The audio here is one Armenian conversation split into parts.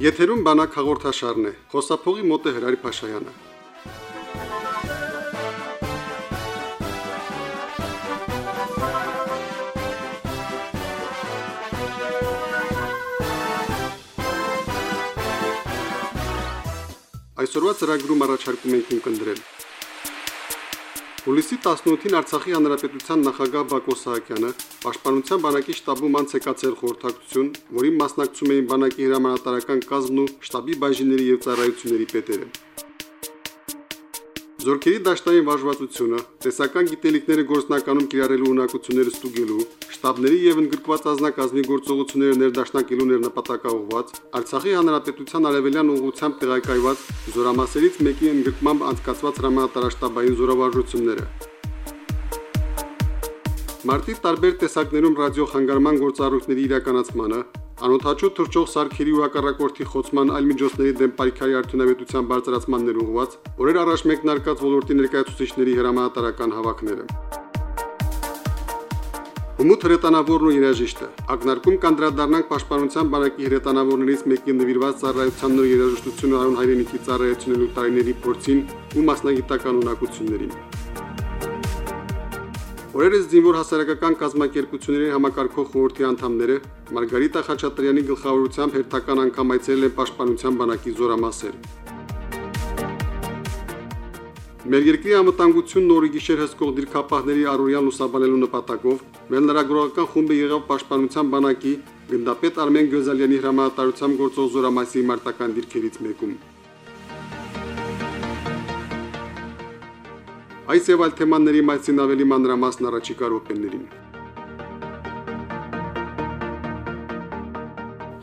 Եթերում բանակ հաղորդաշարն է։ Խոսափողի մոտ է Հրարի Փաշայանը։ Այսօրվա ծրագրում առաջարկում ենք ընկնդրել Հուլիսի 18-ին Արցախի հանրապետության նախագահ Բակո Սահակյանը Պաշտպանության բանակի շտաբում անցեկացել խորհրդակցություն, որին մասնակցում էին բանակի հրամանատարական կազմն ու շտաբի բաժինների եւ ծառայությունների պետերը։ Զորքերի դաշտային վարժվածությունը, տեսական գիտելիքները գործնականում կիրառելու ունակությունները ստուգելու, շտաբների եւ ընդգրկված ազնագազմի գործողությունները ներդաշնակելու ներնպատակաուղված Արցախի հանրապետության արևելյան ուղղությամբ տեղակայված զորամասերից մեկի ընդգրկմամբ անցկացված հրամանատարաշտաբային զորավարժությունները։ Մարտի տարբեր տեսակներում ռադիո խանգարման գործառույթների իրականացմանը Անօթաչու թրջող սարքերի ու հակառակորդի խոցման այլ միջոցների դեմ պայքարի արդյունավետության բարձրացման ներուղված օրեր առաջ մեկնարկած ոլորտի ներկայացուցիչների հրամանատարական հավաքները։ Ումուտ հրետանավորն ու երաժիշտը ակնարկում կանդրադառնանք պաշտպանության բանակի հրետանավորներից մեկի նվիրված ծառայության նոր երաժշտությունը արուն հայրենիքի ծառայությունելու տարիների փորձին ու մասնագիտական ունակություններին։ Օրերս զինվոր հասարակական կազմակերպությունների համակարգող խորհրդի անդամները? Մարգարիտա Խաչատրյանի գլխավորությամբ հերթական անգամ այցելել են Պաշտպանության բանակի զորամասեր։ Մեր երկրի ամտանգությունն օրի գիշեր հսկող դիրքապահների առօրյան լուսաբանելու նպատակով մեր լրագրողական խումբը եղավ Պաշտպանության բանակի գնդապետ Արմեն Գյոզալյանի հրամանատարությամբ գործող զորամասի մարտական դիրքերից մեկում։ Այս եւ այլ թեմաների մասին ավելի մանրամասն առաջիկա րոպեներին։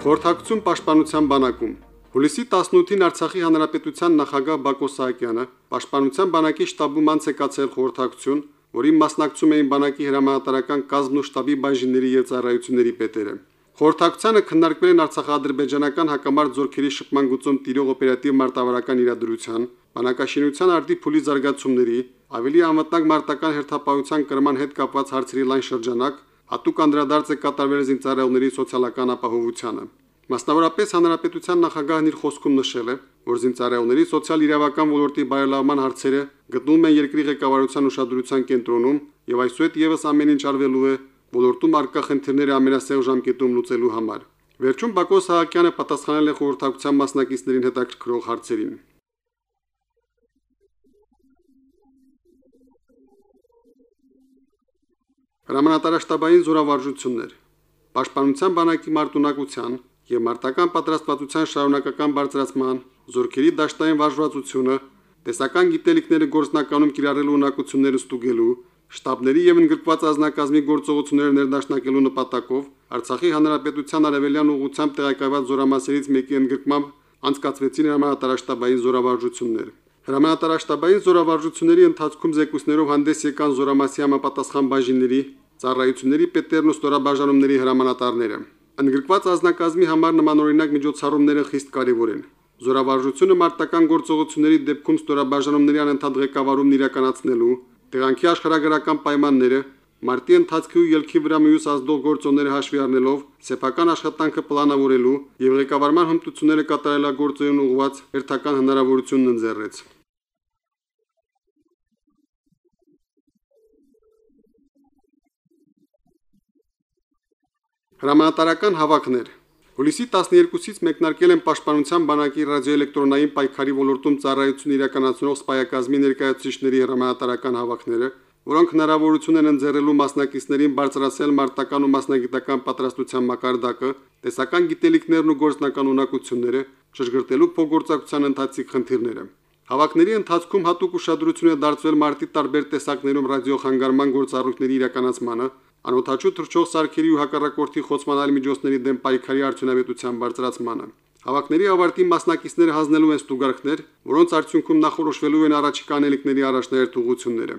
Խորհրդակցություն պաշտպանության բանակում Հուլիսի 18-ին Արցախի հանրապետության նախագահ Բակո Սահակյանը պաշտպանության բանակի շտաբում անցեկացել խորհրդակցություն, որին մասնակցում էին բանակի հրամանատարական կազմն ու շտաբի բաժինների եւ ծառայությունների պետերը։ Խորհրդակցությանը քննարկվել են Արցախա-ադրբեջանական հակամարտ զորքերի շփման գծում տիրող օպերատիվ մարտավարական իրադրության, բանակաշինության արդի փուլի զարգացումների, ավելի անվտանգ մարտական հերթապահության կրման հետ կապված հարցերի լայն շրջանակ հատուկ անդրադարձ է կատարվել զինծառայողների սոցիալական ապահովությանը։ Մասնավորապես հանրապետության նախագահն իր խոսքում նշել է, որ զինծառայողների սոցիալ իրավական ոլորտի բարելավման հարցերը գտնվում են երկրի ղեկավարության ուշադրության կենտրոնում եւ այսուհետ եւս ամեն ինչ արվելու է ոլորտում արկա խնդիրները ամենասեղ ժամկետում լուծելու համար։ Վերջում Բակո Սահակյանը պատասխանել է խորհրդակցության մասնակիցներին հետաքրքրող հարցերին։ Հրամանատարաշտաբային զորավարժություններ Պաշտպանության բանակի մարտունակության եւ մարտական պատրաստվածության շարունակական բարձրացման, զորքերի դաշտային վարժվածությունը, տեսական գիտելիքները գործնականում կիրառելու ունակությունները ստուգելու, շտաբների եւ ընդգրկված ազնագազմի գործողությունները ներդաշնակելու նպատակով Արցախի հանրապետության արևելյան ուղությամբ տեղակայված զորամասերից մեկի ընդգրկմամբ անցկացվեցին հրամանատարաշտաբային զորավարժություններ։ Հրամանատարաշտաբային զորավարժությունների ընթացքում զեկույցներով հանդես եկան զորամասի համապատասխան բաժինների, ծառայությունների պետերն ու ստորաբաժանումների հրամանատարները։ Ընդգրկված ազնագազմի համար նմանօրինակ միջոցառումները խիստ կարևոր են։ Զորավարժությունը մարտական գործողությունների դեպքում ստորաբաժանումների անընդհատ ղեկավարումն իրականացնելու, տեղանքի աշխարհագրական պայմանները, մարտի ընթացքի ու ելքի վրա մյուս ազդող գործոնները հաշվի առնելով սեփական աշխատանքը պլանավորելու եւ ղեկավարման հմտությունները կատարելագործելուն ուղղված հերթական հնարավորությունն ընձեռեց։ Հրամանատարական հավաքներ Հուլիսի 12-ից մեկնարկել են Պաշտպանության բանակի ռադիոէլեկտրոնային պայքարի ոլորտում ծառայություն իրականացնող սպայակազմի ներկայացուցիչների հրամանատարական հավաքները, որոնք հնարավորություն են ընձեռելու մասնակիցներին բարձրացնել մարտական ու մասնագիտական պատրաստության մակարդակը, տեսական գիտելիքներն ու գործնական ունակությունները, շրջգրտելու փոխգործակցության ընթացիկ խնդիրները։ Հավաքների ընթացքում հատուկ ուշադրություն է դարձվել մարտի տարբեր տեսակներում ռադիոխանգարման գործառույթների իրականացմանը, անօթաչու թրջող սարքերի ու հակառակորդի խոցման այլ միջոցների դեմ պայքարի արդյունավետության բարձրացմանը։ Հավաքների ավարտին մասնակիցները հանձնելու են ստուգարքներ, որոնց արդյունքում նախորոշվելու են առաջիկա անելիքների առաջնահերթ ուղությունները։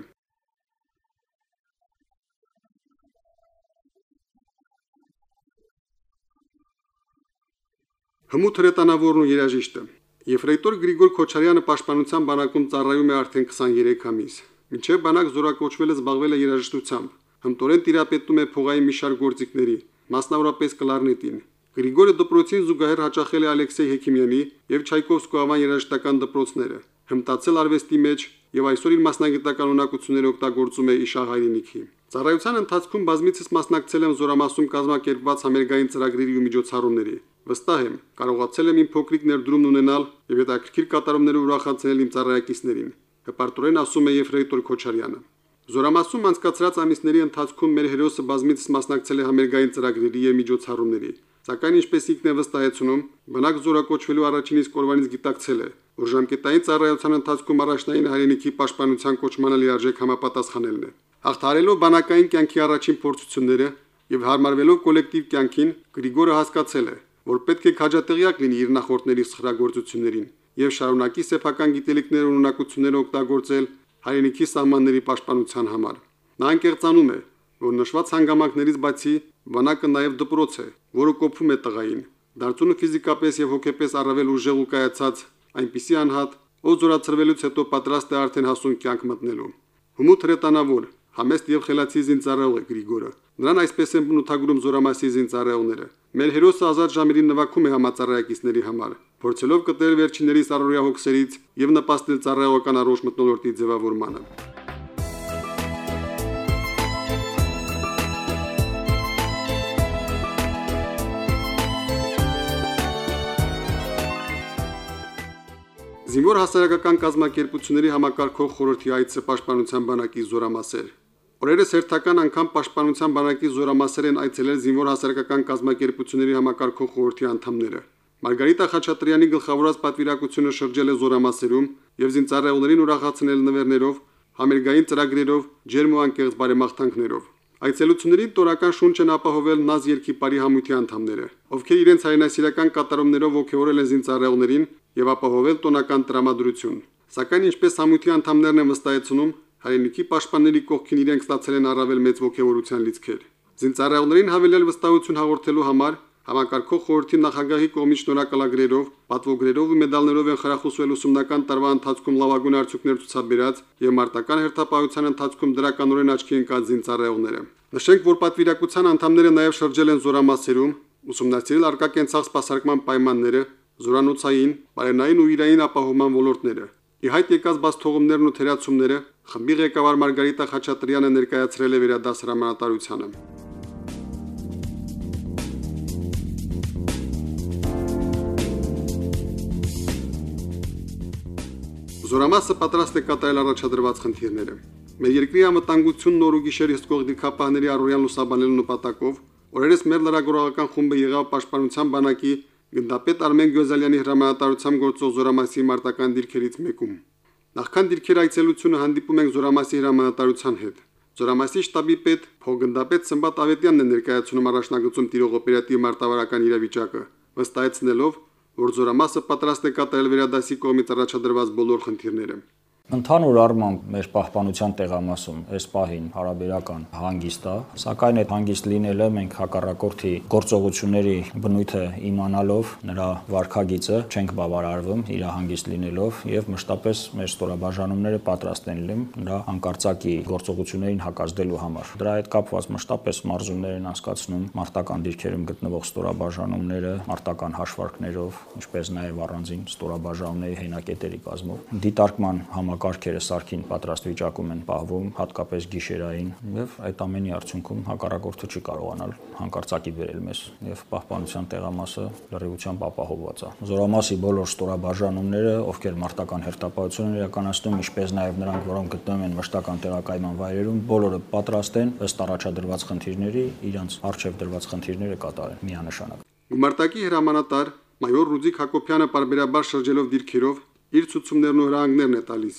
Հմուտ հրետանավորն ու երաժիշտը Եֆրեյտոր Գրիգոր Քոչարյանը պաշտպանության բանակում ծառայում է արդեն 23 ամիս։ Մինչև բանակ զորակոչվել է զբաղվել է երաժշտությամբ հմտորեն տիրապետում է փողային մի շարք գործիքների, մասնավորապես կլարնետին։ Գրիգորի դպրոցին զուգահեռ հաճախել է Ալեքսեյ Հեքիմյանի եւ Չայկովսկու անվան երաժշտական դպրոցները, հմտացել արվեստի մեջ եւ այսօր իր մասնագիտական ունակությունները օգտագործում է իշահ հայրենիքի։ Ծառայության ընթացքում բազմիցս մասնակցել եմ Զորամասում կազմակերպված համերգային ծրագրերի ու միջոցառումների։ Վստահ եմ, կարողացել եմ իմ փոքրիկ ներդրումն ունենալ եւ հետաքրքիր կատարումներով ուրախացնել իմ ծառայակիցներին։ Հպարտորեն ասում է Եֆրեյտոր Քոչարյանը։ Զորամասում անցկացրած ամիսների ընթացքում մեր հերոսը բազմիցս մասնակցել է համերգային ծրագրերի եւ միջոցառումների։ Սակայն ինչպես ինքն է վստահեցնում, բնակ զորակոչվելու առաջին իսկ օրվանից գիտակցել է, որ ժամկետային ծառայության ընթացքում առաջնային հայրենիքի պաշտպանության կոչմանը լիարժեք համապատասխանելն է։ Հաղթարելով բանակային կյանքի առաջին փորձությունները եւ հարմարվելով կոլեկտիվ կյանքին, Գրիգորը հասկացել է, որ պետք է քաջատեղյակ լինի իր նախորդների սխրագործություններին եւ շարունակի սեփական գիտելիքները ու ունակությունները օգտագործել հայրենիքի սահմանների պաշտպանության համար։ Նա անկեղծանում է, որ նշված հանգամանքներից բացի բանակը նաև դպրոց է, որը կոփում է տղային։ Դարձունը ֆիզիկապես եւ հոգեպես առավել ուժեղ ու կայացած այնպիսի անհատ, ով զորացրվելուց հետո պատրաստ է արդեն հասուն կյանք մտնելու։ Հումուտ հրետանավոր, համեստ եւ խելացի զինծառայող է Գրիգորը։ Նրան այսպես են բնութագրում զորամասի զինծառայողները։ Մեր հերոսը ազատ ժամերին նվաքում է համացարայակիցների համար, փորձելով կտել վերջինների սարորյա հոգսերից եւ նպաստել ծառայողական առողջ մտնոլորտի ձևավորմանը։ Զինվոր հասարակական կազմակերպությունների համակարգող խորհրդի այցը պաշտպանության բանակի զորամասեր։ Օրերս հերթական անգամ պաշտպանության բանակի զորամասեր են այցելել զինվոր հասարակական կազմակերպությունների համակարգող խորհրդի անդամները։ Մարգարիտա Խաչատրյանի գլխավորած պատվիրակությունը շրջել է զորամասերում եւ զինծառայողներին ուրախացնել նվերներով, համերգային ծրագրերով, ջերմ ու անկեղծ բարեմաղթանքներով։ Այցելություններին տորական շունչ են ապահովել նազ երկի բարի համույթի անդամները, ովքեր իրենց հայրենասիրական կատարումներով ողջորել են զինծառայողներին եւ ապահովել տոնական տրամադրություն։ Սակայն ինչպես համույթի անդամներն են վստահեցնում, հայրենիքի պաշտպանների կողքին իրենք ստացել են առավել մեծ ողջավորության լիցքեր։ Զինծառայողներին հավելել վստահություն հաղորդելու համար Համակարգող խորհրդի նախագահի կողմից շնորհակալագրերով, պատվոգրերով ու մեդալներով են խրախուսվել ուսումնական տարվա ընթացքում լավագույն արդյունքներ ցուցաբերած եւ մարտական հերթապահության ընթացքում դրականորեն աչքի ընկած զինծառայողները։ Նշենք, որ պատվիրակության անդամները նաեւ շրջել են զորամասերում, ուսումնասիրել արկա կենցաղ սպասարկման պայմանները, զորանոցային, բարենային ու իրային ապահովման ոլորտները։ Ի հայտ եկած բացթողումներն ու թերացումները խմբի ղեկավար Մարգարիտա Խաչատրյանը ներկայացրել է վերադաս հրամանատարությանը։ Զորամասը պատրաստ է կատարել առաջադրված խնդիրները։ Մեր երկրի անվտանգությունն նոր ու գիշեր հսկող դիրքապահների առօրյան լուսաբանելու նպատակով օրերս մեր լրագրողական խումբը եղավ պաշտպանության բանակի գնդապետ Արմեն Գյոզալյանի հրամանատարությամբ գործող Զորամասի մարտական դիրքերից մեկում։ Նախքան դիրքեր այցելությունը հանդիպում ենք Զորամասի հրամանատարության հետ։ Զորամասի շտաբի պետ Փոգնդապետ Սմբատ Ավետյանն է ներկայացնում առաջնագծում տիրող օպերատիվ մարտավարական իրավիճակը, վստահեցնելով, որ զորամասը պատրաստ է կատարել վերադասի կողմից առաջադրված բոլոր խնդիրները։ Ընդհանուր առմամբ մեր պահպանության տեղամասում այս պահին հարաբերական հանգիստ է, սակայն այդ հանգիստ լինելը մենք հակառակորդի գործողությունների բնույթը իմանալով նրա վարկագիծը չենք բավարարվում իր հանգիստ լինելով եւ մշտապես մեր ստորաբաժանումները պատրաստ են լինում նրա հանկարծակի գործողություններին հակազդելու համար։ Դրա հետ կապված մշտապես մարզումներ են անցկացնում մարտական դիրքերում գտնվող ստորաբաժանումները մարտական հաշվարկներով, ինչպես նաեւ առանձին ստորաբաժանումների հենակետերի կազմով։ Դիտարկման համակ համակարգերը սարքին պատրաստ վիճակում են պահվում, հատկապես գիշերային, եւ այդ ամենի արդյունքում հակառակորդը չի կարողանալ հանկարծակի բերել մեզ եւ պահպանության տեղամասը լրիվությամբ ապահովված է։ Զորամասի բոլոր ստորաբաժանումները, ովքեր մարտական հերթապահություն են իրականացնում, ինչպես նաեւ նրանք, որոնք գտնվում են մշտական տեղակայման վայրերում, բոլորը պատրաստ են ըստ առաջադրված խնդիրների իրancs արժև դրված խնդիրները կատարեն միանշանակ։ Գումարտակի հրամանատար մայոր Ռուդիկ Հակոբյանը բարբերաբար շրջելով դիրքերով իր ցուցումներն ու հրահանգներն է տալիս։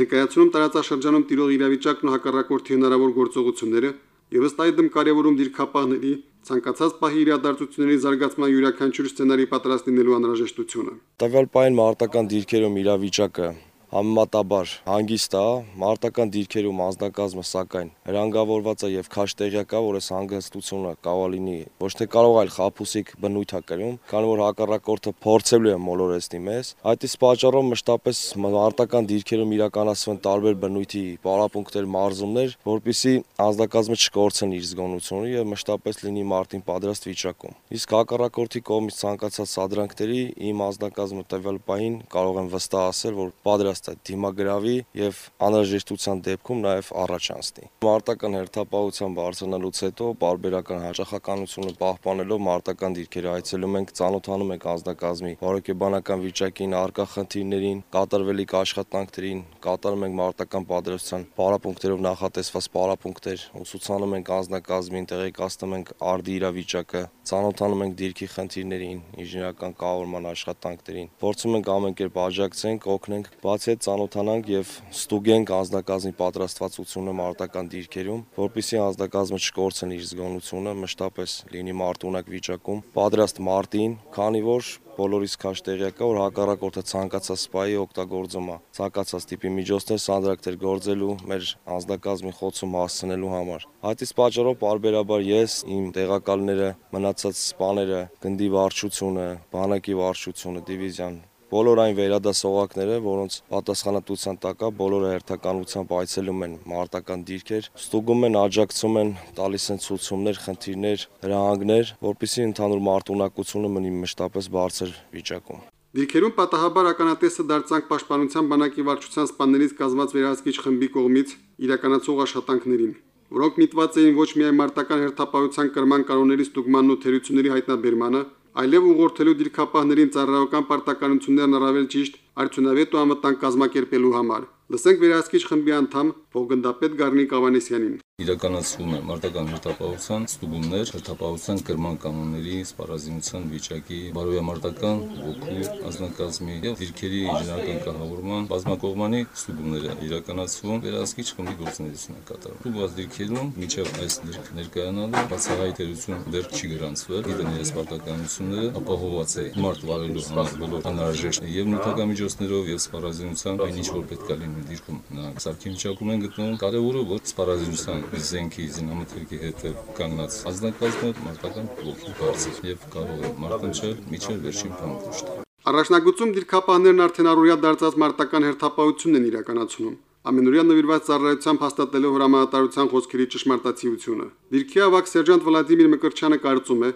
Ներկայացնում տարածաշրջանում տիրող իրավիճակն ու հակառակորդի հնարավոր գործողությունները եւ ըստ այդմ կարևորում դիրքապահների ցանկացած պահի իրադարձությունների զարգացման յուրաքանչյուր սցենարի պատրաստ լինելու անհրաժեշտությունը։ Տվյալ պայն մարտական դիրքերում իրավիճակը համեմատաբար հանգիստ է, մարտական դիրքերում անձնակազմը սակայն հրանգավորված է եւ քաշ տեղյակ է, որ այս հանգստությունը կարող լինի ոչ թե կարող այլ խափուսիկ բնույթ է կրում, քանի որ հակառակորդը փորձելու է մոլորեսնի մեզ։ Այդ իսկ պատճառով մշտապես մարտական դիրքերում իրականացվեն տարբեր բնույթի պարապմունքներ, մարզումներ, որpիսի անձնակազմը չկորցնի իր զգոնությունը եւ մշտապես լինի մարտին պատրաստ վիճակում։ Իսկ հակառակորդի կողմից ցանկացած սադրանքների իմ անձնակազմը տևյալ պահին կարող եմ վստահ ասել, որ պատրաստ է դիմագրավի եւ անհրաժեշտության դեպքում նաեւ առաջ անցնի։ Մարտական հերթապահության բարձրանալուց հետո բարբերական հաճախականությունը պահպանելով մարտական դիրքերը այցելում ենք, ծանոթանում ենք անձնակազմի բարոյկեբանական վիճակին, արկա խնդիրներին, կատարվելիք աշխատանքներին, կատարում ենք մարտական պատրաստության պարապմունքներով նախատեսված պարապմունքներ, ուսուցանում ենք անձնակազմին, տեղեկացնում ենք արդի իրավիճակը, ծանոթանում ենք դիրքի խնդիրներին, ինժեներական կառավարման աշխատանքներին։ Փորձում ենք ամեն կերպ աջակցենք, օգնենք, բացի այդ ծանոթանանք եւ ստուգենք անձնակազմի պատրաստվածությունը մարտական դիրքերում, որpիսի անձնակազմը չկորցնի իր զգոնությունը, մշտապես լինի մարտունակ վիճակում, պատրաստ մարտին, քանի որ բոլորիս քաշ տեղյակ է, որ հակառակորդը ցանկացած սպայի օգտագործում է, ցանկացած տիպի միջոցներ սանդրակներ գործելու, մեր անձնակազմի խոցում հասցնելու համար։ Այդ իսկ պատճառով բարբերաբար ես, իմ տեղակալները, մնացած սպաները, գնդի վարչությունը, բանակի վարչությունը, դիվիզիան բոլոր այն վերադասողակները, որոնց պատասխանատվության տակ է, բոլորը հերթականությամբ այցելում են մարտական դիրքեր, ստուգում են, աջակցում են, տալիս են ցուցումներ, խնդիրներ, հրահանգներ, որպեսզի ընդհանուր մարտունակությունը մնի մշտապես բարձր վիճակում։ Դիրքերում պատահաբար ականատեսը դարձանք պաշտպանության բանակի վարչության սպաներից կազմված վերահսկիչ խմբի կողմից իրականացող աշխատանքներին, որոնք միտված էին ոչ միայն մարտական հերթապահության կրման կանոնների ստուգմանն ու թերությունների հայտնաբերմանը, այլև ուղղորդելու դիրքապահներին ծառայական պարտականություններն առավել ճիշտ, արդյունավետ ու անվտանգ կազմակերպելու համար։ Լսենք վերահսկիչ խմբի անդամ փոխգնդապետ Գառնիկ Ավանեսյանին իրականացվում է մարտական հերթապահության ստուգումներ, հերթապահության կրման կանոնների, սպառազինության վիճակի, բարոյամարտական ոգու ազնագազմի եւ դիրքերի ինժեներական կահավորման բազմակողմանի ստուգումները իրականացվում վերահսկիչ խմբի գործունեություն է կատարում։ Ստուգված դիրքերում միջև այս դիրք ներկայանալու բացահայտերություն դեռ չի գրանցվել, գիտեն իրենց պարտականությունները ապահոված է մարտ վարելու համար բոլոր անհրաժեշտ եւ նյութական միջոցներով եւ սպառազինության այն ինչ որ պետք է լինի դիրքում նա սարքի վիճակում են գտնվում։ Կարևորը որ սպառազինության զենքի զինամթերքի հետև կանգնած ազնագազմը մարտական ոգի բարձր եւ կարող է մարտնչել միջև վերջին փամփուշտ։ Առաջնագծում դիրքապահներն արդեն առօրյա դարձած մարտական հերթապահությունն են իրականացնում ամենօրյա նվիրված ծառայությամբ հաստատելով հրամանատարության խոսքերի ճշմարտացիությունը։ Դիրքի ավակ սերժանտ Վլադիմիր Մկրչյանը կարծում է,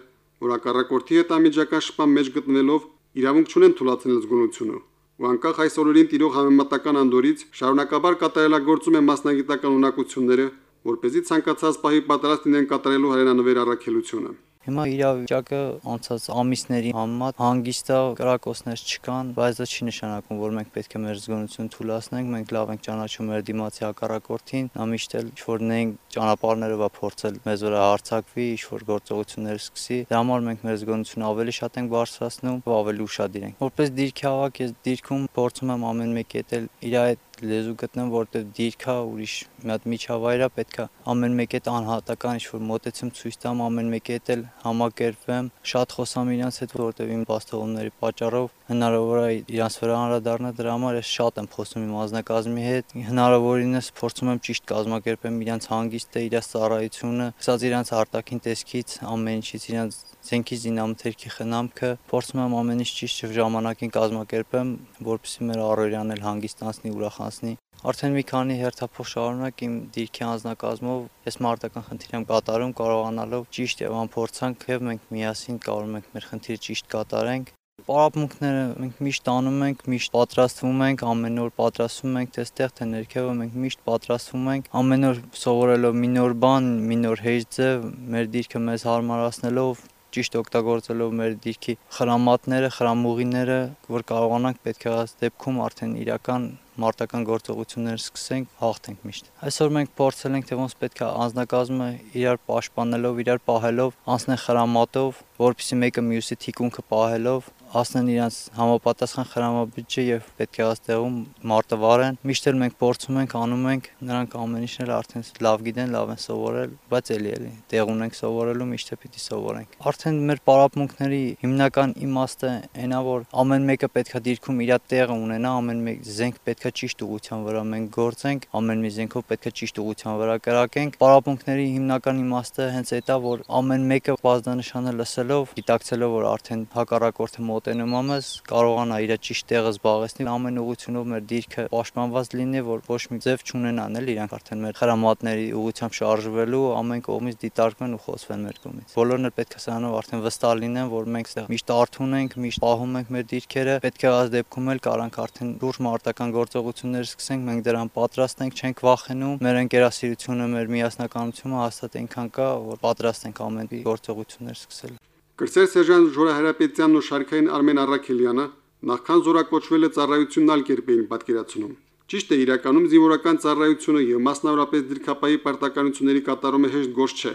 որ հակառակորդի հետ ամիջական շփման մեջ գտնվելով իրավունք չունեն թույլատրել զգոնությունը ու անկախ այս օրերին տիրող համեմատական անդորից շարունակաբար կատարելագործում է մասնագիտական ունակությունները որ เป զի ցանկացած պահի պատրաստ լինեն կատարելու հայրենանվեր առաքելությունը։ Հիմա իրավիճակը անցած ամիսների համեմատ հանգիստ է, կրակոցներ չկան, բայց դա չի նշանակում, որ մենք պետք է մեր զգոնություն թույլատնենք, մենք լավ ենք ճանաչում մեր դիմացի հակառակորդին, նա միշտ էլ ինչ-որ նենք ճանապարհները va փորձել մեզ վրա հարցակվի, ինչ-որ գործողություններ սկսի։ Դրա համար մենք մեր զգոնությունը ավելի շատ ենք բարձրացնում, ավելի ուշադիր ենք։ Որպես դիրքի ավակ ես դիրքում փորձում եմ ամեն մեկի հետ իր այդ լեզու գտնեմ, որտեղ դիրքա ուրիշ մի հատ միջավայր է, պետքա ամեն մեկի հետ անհատական ինչ-որ մոտեցում ցույց տամ, ամեն մեկի հետ էլ համակերպվեմ, շատ խոսամ իրancs հետ, որտեղ իմ բաստողումների պատճառով հնարավոր է իրancs վրա անդրադառնալ, դրա համար ես շատ եմ խոսում իմ ազնագազմի հետ, հնարավորինս փորձում եմ ճիշտ կազմակերպեմ իրancs հանգիստը, իրancs ծառայությունը, ասած իրancs արտաքին տեսքից, ամեն ինչից իրancs զենքի զինամթերքի խնամքը, փորձում եմ ամեն ինչ ճիշտ ժամանակին կազմակերպեմ, որպեսզի մեր առօրյան էլ հանգստանցնի, ուրախանցնի։ Արդեն մի քանի հերթափոխ շարունակ իմ դիրքի անձնակազմով ես մարտական խնդիր եմ կատարում, կարողանալով ճիշտ եւ անփորձանք եւ մենք միասին կարողում ենք մեր խնդիրը ճիշտ կատարենք։ Պարապմունքները մենք միշտ անում ենք, միշտ պատրաստվում ենք, ամեն օր պատրաստվում ենք, թե ստեղ թե ներքևը մենք միշտ պատրաստվում ենք, ամեն օր սովորելով մի նոր բան, մի նոր հեշտ ձև, մեր դիրքը մեզ հարմարացնելով ճիշտ օգտագործելով մեր դիրքի խրամատները, խրամուղիները, որ կարողանանք պետք է դեպքում արդեն իրական մարտական գործողություններ սկսենք, հաղթենք միշտ։ Այսօր մենք փորձել ենք թե ոնց պետք է անznակազմը իրար պաշտպանելով, իրար պահելով, անցնել խրամատով, որpիսի մեկը մյուսի թիկունքը պահելով հասնեն իրենց համապատասխան խրամաբջջը եւ պետք է աստեղում մարտը վարեն։ Միշտ էլ մենք փորձում ենք, անում ենք, նրանք ամեն ինչն էլ արդեն լավ գիտեն, լավ են սովորել, բայց էլի էլի տեղ ունենք սովորելու, միշտ է պիտի սովորենք։ Արդեն մեր պարապմունքների հիմնական իմաստը այնա որ ամեն մեկը պետքա դիրքում իր տեղը ունենա, ամեն մեկ զենք պետք պետք է ճիշտ ուղղության վրա մենք գործենք, ամեն մի զենքով պետք է ճիշտ ուղղության վրա կրակենք։ Պարապմունքների հիմնական իմաստը հենց այդ է, որ ամեն մեկը բազդանշանը լսելով, գիտակցելով, որ արդեն հակառակորդը մոտենում մեզ, կարողանա իր ճիշտ տեղը զբաղեցնել, ամեն ուղղությունով մեր դիրքը պաշտպանված լինի, որ ոչ մի ձև չունենան, էլ իրանք արդեն մեր խրամատների ուղղությամբ շարժվելու ամեն կողմից դիտարկվեն ու խոսվեն մեր կողմից։ Բոլորն էլ պետք է սրանով արդեն վստահ լինեն, որ մենք այստեղ միշտ արթուն ենք, միշտ պահում ենք մեր դիրքերը։ Պետք է այս դեպքում էլ կարանք արդեն լուրջ մարտական գործողություններ սկսենք, մենք դրան պատրաստ ենք, չենք վախենում։ Մեր ընկերասիրությունը, մեր միասնականությունը հաստատ այնքան կա, որ պատրաստ ենք ամեն գործողություններ սկսել։ Կրսեր սերժանտ Ժորա Հրապետյանն ու շարքային Արմեն Արաքելյանը նախքան զորակոչվել է ծառայությունն ալ կերպ էին պատկերացնում։ Ճիշտ է, իրականում զինվորական ծառայությունը եւ մասնավորապես դիրքապայի պարտականությունների կատարումը հեշտ գործ չէ,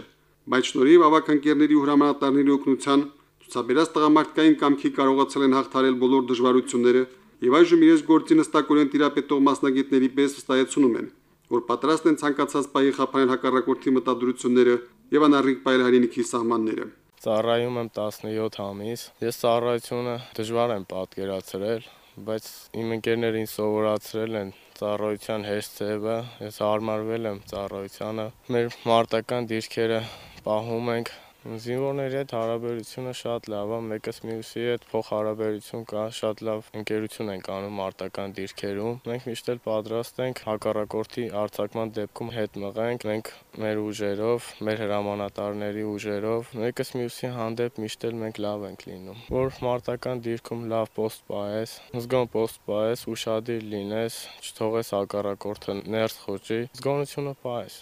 բայց շնորհիվ ավակ ընկերների ու հրամանատարների օգնության ցուցաբերած տղամարդկային կամքի կարողացել են հաղթարել բոլոր դժվարությունները եւ այժմ իրենց գործի նստակորեն տիրապետող մասնագետների պես վստահեցնում են, որ պատրաստ են ցանկացած պայի խափանել հակառակորդի մտադրությունները եւ անառիկ պայել հայրենիքի սահմանները։ Ծառայում եմ 17 ամիս։ Ես ծառայությունը դժվար եմ պատկերացրել, բայց իմ ընկերներին սովորացրել են ծառայության հեշտ ձևը, ես հարմարվել եմ ծառայությանը։ Մեր մարտական դիրքերը պահում ենք Զինվորների հետ հարաբերությունը շատ լավ է, մեկս մյուսի հետ փոխհարաբերություն կա, շատ լավ ընկերություն ենք անում արտական դիրքերում։ Մենք միշտ էլ պատրաստ ենք հակառակորդի արձակման դեպքում հետ մղենք, մենք մեր ուժերով, մեր հրամանատարների ուժերով, մեկս մյուսի հանդեպ միշտ էլ մենք լավ ենք լինում։ Որ մարտական դիրքում լավ post պահես, զգոն post պահես, ուշադիր լինես, չթողես հակառակորդը ներս խոճի, զգոնությունը պահես։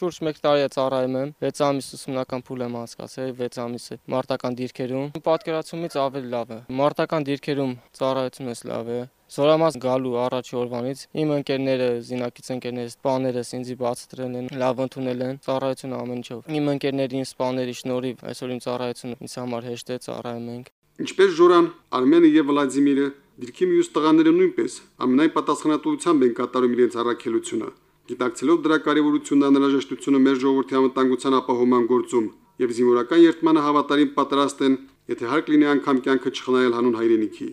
Շուրջ 1 տարի է ծառայում եմ, 6 ամիս ուսումնական փուլ եմ անցկացրել, 6 ամիսը մարտական դիրքերում։ Պատկերացումից ավելի լավ է։ Մարտական դիրքերում ծառայությունս լավ է։ Զորամաս գալու առաջի օրվանից իմ ընկերները, զինակից ընկերները, սպաներս ինձի բացատրել են, լավ ընդունել են ծառայությունը ամեն ինչով։ Իմ ընկերների, սպաների շնորհիվ այսօր իմ ծառայությունը ինձ համար հեշտ է ծառայում ենք։ Ինչպես Ժորան, Արմենը եւ Վլադիմիրը, դիրքի մյուս տղաները նույնպես ամենայն պատասխանատվությամբ են կատարում իրենց առաքելությունը գիտակցելով դրա կարևորությունն անհրաժեշտությունը մեր ժողովրդի անվտանգության ապահովման գործում եւ զինվորական երթմանը հավատարիմ պատրաստ են, եթե հարկ լինի անգամ կյանքը չխնայել հանուն հայրենիքի։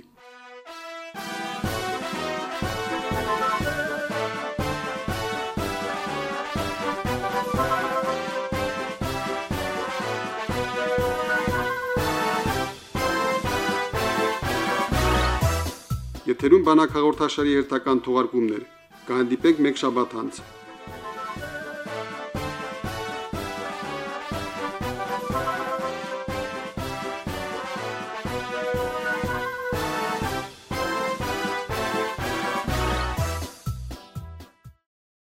Եթերում բանակ հաղորդաշարի հերթական թողարկումներ։ Կհանդիպենք մեկ շաբաթ անց։